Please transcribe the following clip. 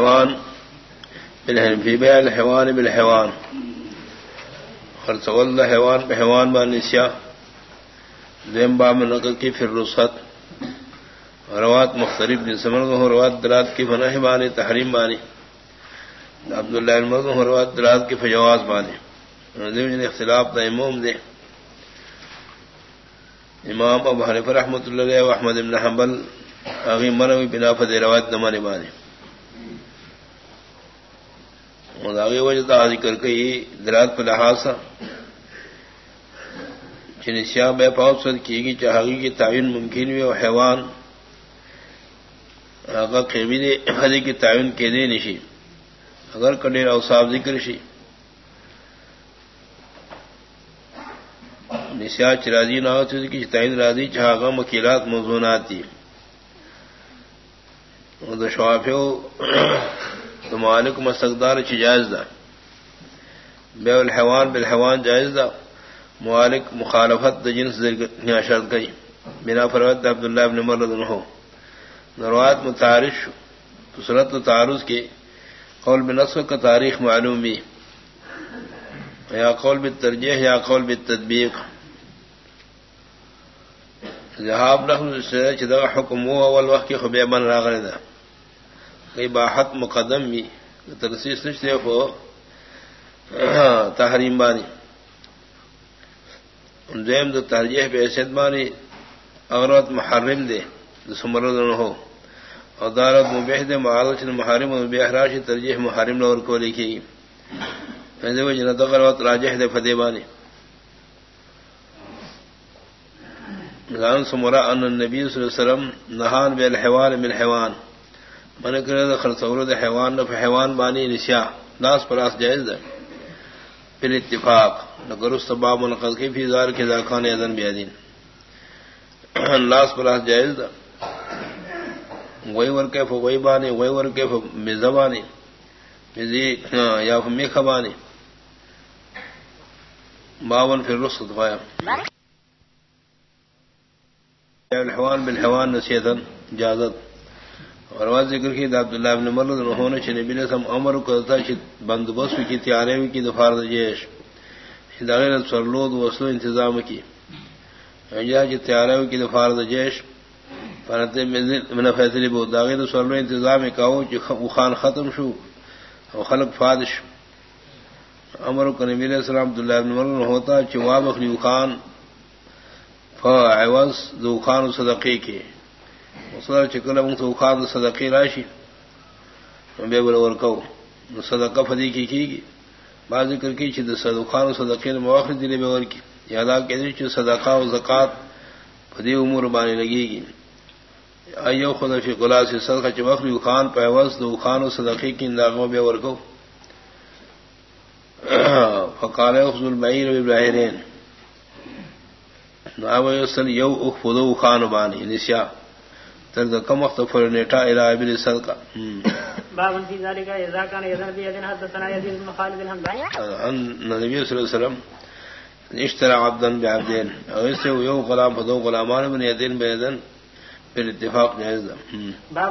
حیوان فی بیع الحیوان بالحیوان خرچول دا حیوان پہ حیوان با نسیا دیم با من نقل کی پھر رسحت روات مختلف دن سمر کو روات دلات کی فنح بانی تحریم بانی عبداللہ المرد کو روات دلات کی فجواز بانی دیم اختلاف دا اموم دے امام ابو حنیف رحمت اللہ علیہ و احمد بن حنبل اغی منوی بنا فدی روات نمانی بانی وجہ ذکر کئی درات پر لحاظ چنسیا بے پاؤ سر کی گی چاہی کی تعین ممکن ہوئی اور حیوان اگر خدی کی تعین کے دے نشی اگر کڈیر اوساف ذکر شی۔ نسیا چراضی نہ ہوتی کی تعین راضی چاہا مکیلات موزونات تھی شواف تو مالک مستقدار چی جائز دا؟ بے الحوان بالحوان جائز دا؟ مالک مخالفت دا جنس شرط گئی بنا فروت عبداللہ ابن مرد ہو نروات متعارش صورت تعارض کے قول بنسخ کا تاریخ معلوم بھی۔ یا قول بالترجیح، یا قول بالتدبیق جہاب نخل حکم ہوا، اول وقت کی خبیہ بن راغر دا۔ کئی باحت مقدم بھی ترسیس نشتے کو تحریم بانی۔ دیم دو ترجیح پہ حیثیت بانی اغرت محرم دے سمرد ہو اور دارت مبیح دے معالچ محرم اور بحراش ترجیح محرم نور کو لکھی۔ گی جن تغرت راجح دے فتح بانی۔ سمرا ان النبی صلی اللہ علیہ وسلم نہان بے الحوان۔ بالحوان من کرے دا خرصور دا حیوان نہ حیوان بانی نسیا داس پراس جائز دا پھر اتفاق، نگر سباب منقض کی فی زار کے ذاکان اذن بیادین لاس پراس جائز دا وہی ور وہی بانی، وہی ور کے مزبانی مزی ہاں، یا میخ بانی۔ باون پھر رسط پایا الحوان بالحوان نسیتن جازت اور آواز ذکر کی عبداللہ ابن مرد انہوں نے نبی نے سم عمر کو بندوبست کی تیارے ہوئی کی دفار جیش. ہدایت سرلود وسلو انتظام کی. کی تیارے ہوئی کی دفار جیش. من فیصلے بہت داغے تو سرلو انتظام کہو کہ خان ختم شو اور خلق فادش. عمر کو نبی علیہ السلام عبداللہ ابن مرد ہوتا چواب اخلی خان. فعوض دو خان صدقے کے. مسلر چکل تو خان صدقی راشی بے بل اور کو صدقہ فدی کی کی گی بعض ذکر کی چھ صدقان صدقین مواخر دلے بے اور کی یادا کہ چھ صدقہ و زکات فدی امور بانے لگی گی ایو خدا فی قلا سے صدقہ چھ مخری خان پیوس دو خان و صدقی کی انداغوں بے اور کو فقال اخذ البعیر ابراہیرین ناو یسل یو اخفضو خان بانی یعنی نسیا ترد کم وقت فر نیٹا الى ابن صدقہ باب فی ذلك اذا كان يذهب بيد حدثنا يزيد بن خالد الحمداني ان النبي صلى الله عليه وسلم اشترى عبدا بعبدين او اسے یو غلام فدو غلامان بن يدين بيدن بالاتفاق جائز